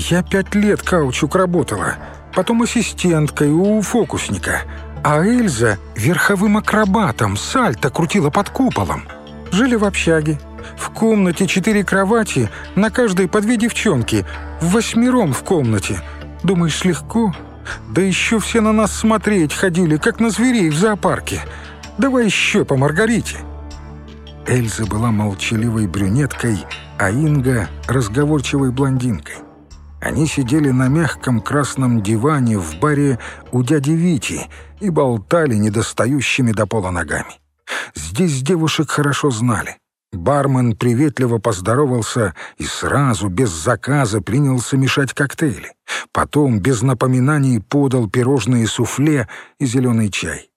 Я пять лет каучук работала, потом ассистенткой у фокусника, а Эльза верховым акробатом сальто крутила под куполом. Жили в общаге. В комнате четыре кровати, на каждой по две девчонки, в восьмером в комнате. Думаешь, легко? Да еще все на нас смотреть ходили, как на зверей в зоопарке. Давай еще по Маргарите». Эльза была молчаливой брюнеткой, а Инга — разговорчивой блондинкой. Они сидели на мягком красном диване в баре у дяди Вити и болтали недостающими до пола ногами. Здесь девушек хорошо знали. Бармен приветливо поздоровался и сразу, без заказа, принялся мешать коктейли. Потом, без напоминаний, подал пирожные суфле и зеленый чай.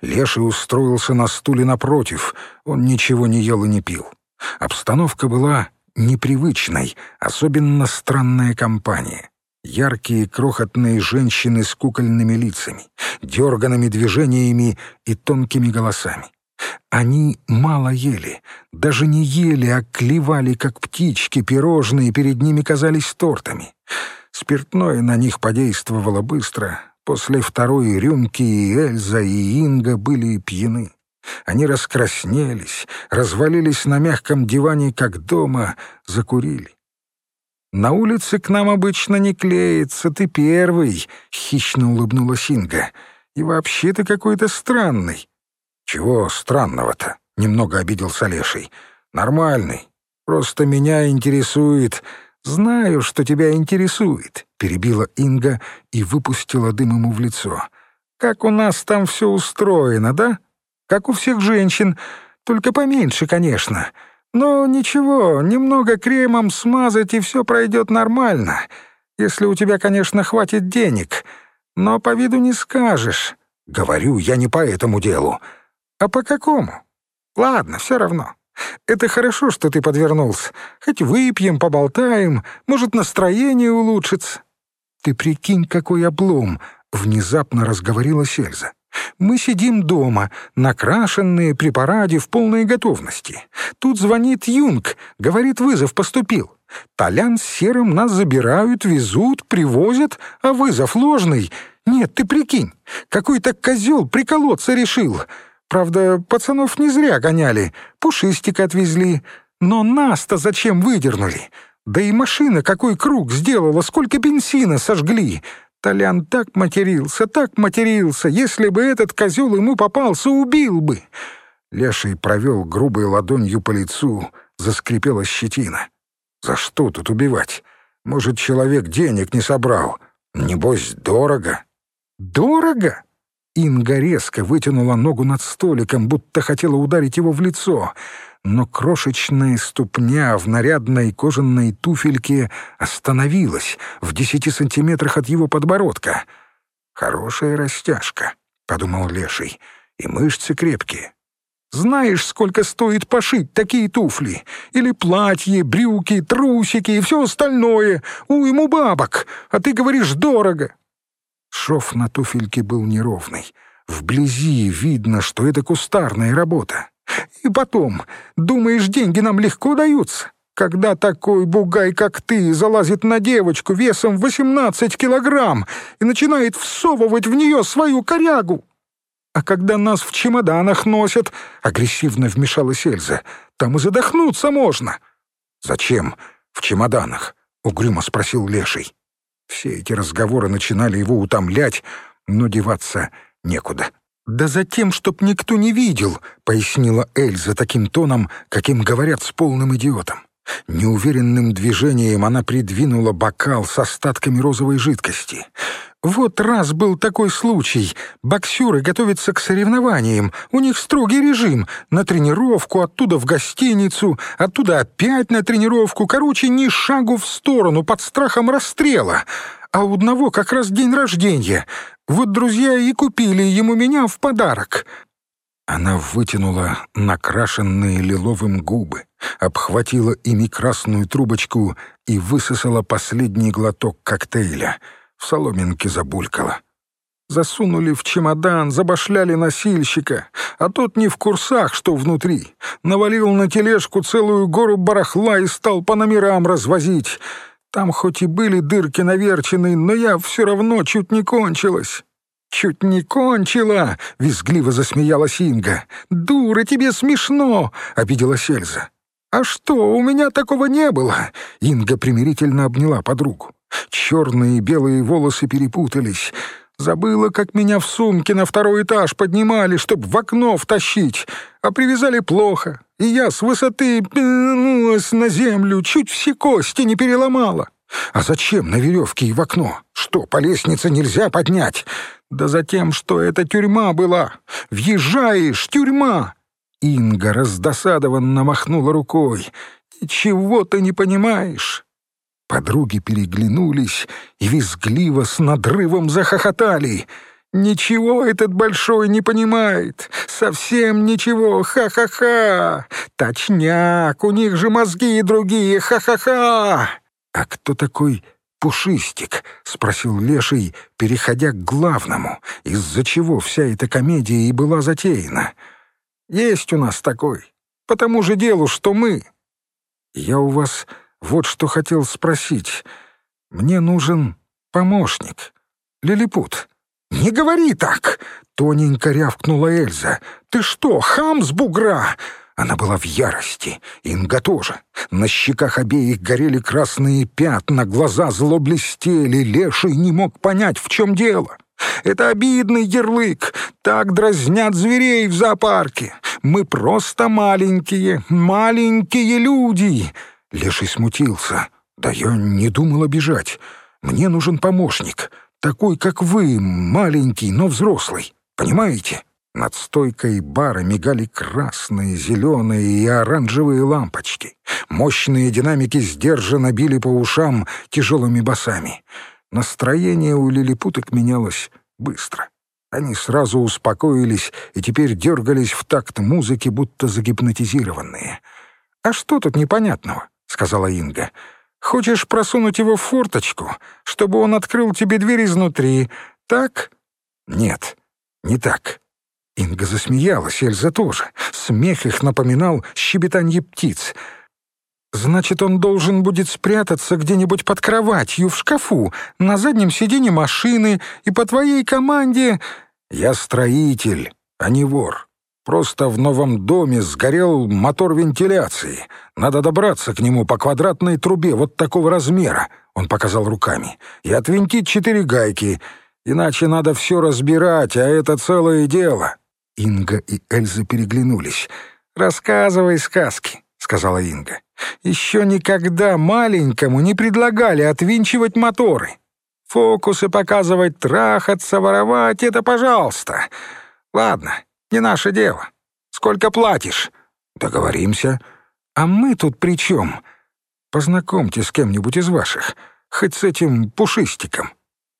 Леший устроился на стуле напротив, он ничего не ел и не пил. Обстановка была непривычной, особенно странная компания. Яркие крохотные женщины с кукольными лицами, дерганными движениями и тонкими голосами. Они мало ели, даже не ели, а клевали, как птички, пирожные перед ними казались тортами. Спиртное на них подействовало быстро. После второй рюмки и Эльза, и Инга были пьяны. Они раскраснелись, развалились на мягком диване, как дома, закурили. «На улице к нам обычно не клеится, ты первый», — хищно улыбнулась Инга. «И вообще ты какой-то странный». «Чего странного-то?» — немного обиделся Леший. «Нормальный. Просто меня интересует...» «Знаю, что тебя интересует», — перебила Инга и выпустила дым ему в лицо. «Как у нас там все устроено, да? Как у всех женщин, только поменьше, конечно. Но ничего, немного кремом смазать, и все пройдет нормально. Если у тебя, конечно, хватит денег. Но по виду не скажешь». «Говорю, я не по этому делу». «А по какому?» «Ладно, все равно. Это хорошо, что ты подвернулся. Хоть выпьем, поболтаем, может, настроение улучшится». «Ты прикинь, какой облом!» — внезапно разговорила Сельза. «Мы сидим дома, накрашенные при параде в полной готовности. Тут звонит Юнг, говорит, вызов поступил. Толян с Серым нас забирают, везут, привозят, а вызов ложный. Нет, ты прикинь, какой-то козел приколоться решил. Правда, пацанов не зря гоняли, пушистик отвезли. Но нас-то зачем выдернули? Да и машина какой круг сделала, сколько бензина сожгли. Толян так матерился, так матерился. Если бы этот козел ему попался, убил бы. Леший провел грубой ладонью по лицу, заскрипела щетина. За что тут убивать? Может, человек денег не собрал? Небось, дорого. Дорого? Инга резко вытянула ногу над столиком, будто хотела ударить его в лицо, но крошечная ступня в нарядной кожаной туфельке остановилась в десяти сантиметрах от его подбородка. «Хорошая растяжка», — подумал Леший, — «и мышцы крепкие». Знаешь, сколько стоит пошить такие туфли? Или платье, брюки, трусики и все остальное? Уйму бабок, а ты говоришь дорого. Шов на туфельке был неровный. Вблизи видно, что это кустарная работа. И потом, думаешь, деньги нам легко даются? Когда такой бугай, как ты, залазит на девочку весом 18 килограмм и начинает всовывать в нее свою корягу? А когда нас в чемоданах носят, агрессивно вмешалась Эльза, там и задохнуться можно. Зачем в чемоданах? Угрюмо спросил Леший. Все эти разговоры начинали его утомлять, но деваться некуда. «Да за тем, чтоб никто не видел», — пояснила Эльза таким тоном, каким говорят с полным идиотом. Неуверенным движением она придвинула бокал с остатками розовой жидкости. «Вот раз был такой случай. Боксеры готовятся к соревнованиям. У них строгий режим. На тренировку, оттуда в гостиницу, оттуда опять на тренировку. Короче, ни шагу в сторону, под страхом расстрела. А у одного как раз день рождения. Вот друзья и купили ему меня в подарок». Она вытянула накрашенные лиловым губы, обхватила ими красную трубочку и высосала последний глоток коктейля — в соломинке забулькала. Засунули в чемодан, забашляли носильщика, а тот не в курсах, что внутри. Навалил на тележку целую гору барахла и стал по номерам развозить. Там хоть и были дырки наверчены, но я все равно чуть не кончилась». «Чуть не кончила!» — визгливо засмеялась Инга. «Дура, тебе смешно!» — обиделась Эльза. «А что, у меня такого не было?» Инга примирительно обняла подругу. Черные и белые волосы перепутались. Забыла, как меня в сумке на второй этаж поднимали, чтоб в окно втащить, а привязали плохо, и я с высоты пнулась на землю, чуть все кости не переломала. А зачем на веревке и в окно? Что, по лестнице нельзя поднять? Да за тем, что это тюрьма была. Въезжаешь, тюрьма. Инга раздосадованно махнула рукой. «Ничего ты не понимаешь!» Подруги переглянулись и визгливо с надрывом захохотали. «Ничего этот большой не понимает! Совсем ничего! Ха-ха-ха! Точняк! У них же мозги другие! Ха-ха-ха!» «А кто такой Пушистик?» — спросил Леший, переходя к главному, из-за чего вся эта комедия и была затеяна. «Есть у нас такой. По тому же делу, что мы. Я у вас вот что хотел спросить. Мне нужен помощник. Лилипут». «Не говори так!» — тоненько рявкнула Эльза. «Ты что, хам с бугра?» Она была в ярости, Инга тоже. На щеках обеих горели красные пятна, глаза зло блестели, Леший не мог понять, в чем дело. Это обидный ярлык, так дразнят зверей в зоопарке. Мы просто маленькие, маленькие люди. Леший смутился. Да я не думал обижать. Мне нужен помощник, такой, как вы, маленький, но взрослый. Понимаете? Над стойкой бара мигали красные, зеленые и оранжевые лампочки. Мощные динамики сдержанно били по ушам тяжелыми басами. Настроение у лилипуток менялось быстро. Они сразу успокоились и теперь дергались в такт музыки, будто загипнотизированные. «А что тут непонятного?» — сказала Инга. «Хочешь просунуть его в форточку, чтобы он открыл тебе дверь изнутри, так?» «Нет, не так». Инга засмеялась, Эльза тоже. Смех их напоминал щебетанье птиц. «Значит, он должен будет спрятаться где-нибудь под кроватью, в шкафу, на заднем сиденье машины, и по твоей команде...» «Я строитель, а не вор. Просто в новом доме сгорел мотор вентиляции. Надо добраться к нему по квадратной трубе вот такого размера», — он показал руками, «и отвинтить четыре гайки. Иначе надо все разбирать, а это целое дело». Инга и Эльза переглянулись. «Рассказывай сказки», — сказала Инга. «Еще никогда маленькому не предлагали отвинчивать моторы. Фокусы показывать, трахаться, воровать — это пожалуйста. Ладно, не наше дело. Сколько платишь?» «Договоримся». «А мы тут при чем?» «Познакомьте с кем-нибудь из ваших, хоть с этим пушистиком».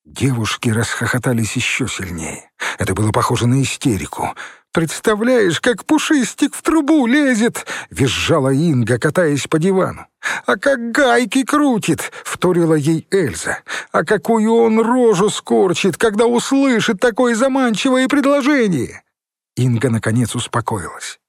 Девушки расхохотались еще сильнее. Это было похоже на истерику. «Представляешь, как пушистик в трубу лезет!» — визжала Инга, катаясь по дивану. «А как гайки крутит!» — вторила ей Эльза. «А какую он рожу скорчит, когда услышит такое заманчивое предложение!» Инга, наконец, успокоилась.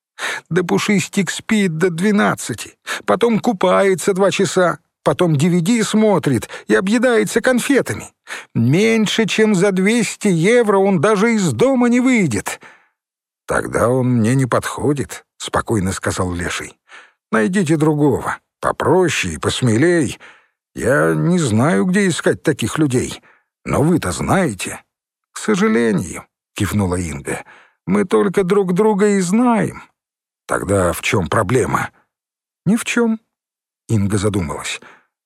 «Да пушистик спит до двенадцати, потом купается два часа, потом DVD смотрит и объедается конфетами. Меньше, чем за 200 евро он даже из дома не выйдет». «Тогда он мне не подходит», — спокойно сказал Леший. «Найдите другого, попроще и посмелей. Я не знаю, где искать таких людей, но вы-то знаете». «К сожалению», — кивнула Инга, — «мы только друг друга и знаем». «Тогда в чем проблема?» «Ни в чем», — Инга задумалась.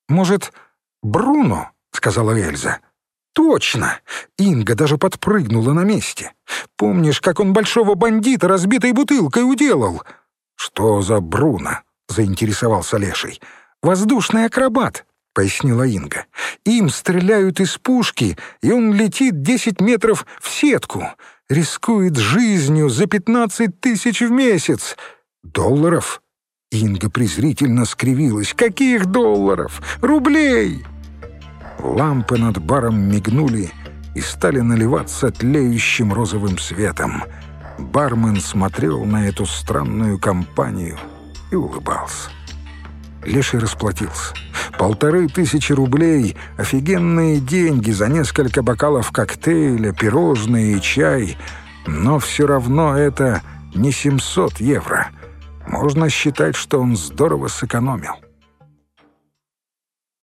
«Может, Бруно?» — сказала Эльза. «Точно!» — Инга даже подпрыгнула на месте. «Помнишь, как он большого бандита разбитой бутылкой уделал?» «Что за Бруно?» — заинтересовался Леший. «Воздушный акробат», — пояснила Инга. «Им стреляют из пушки, и он летит десять метров в сетку. Рискует жизнью за пятнадцать тысяч в месяц. Долларов?» Инга презрительно скривилась. «Каких долларов? Рублей!» Лампы над баром мигнули и стали наливаться тлеющим розовым светом. Бармен смотрел на эту странную компанию и улыбался. Леший расплатился. Полторы тысячи рублей — офигенные деньги за несколько бокалов коктейля, пирожные и чай. Но все равно это не 700 евро. Можно считать, что он здорово сэкономил.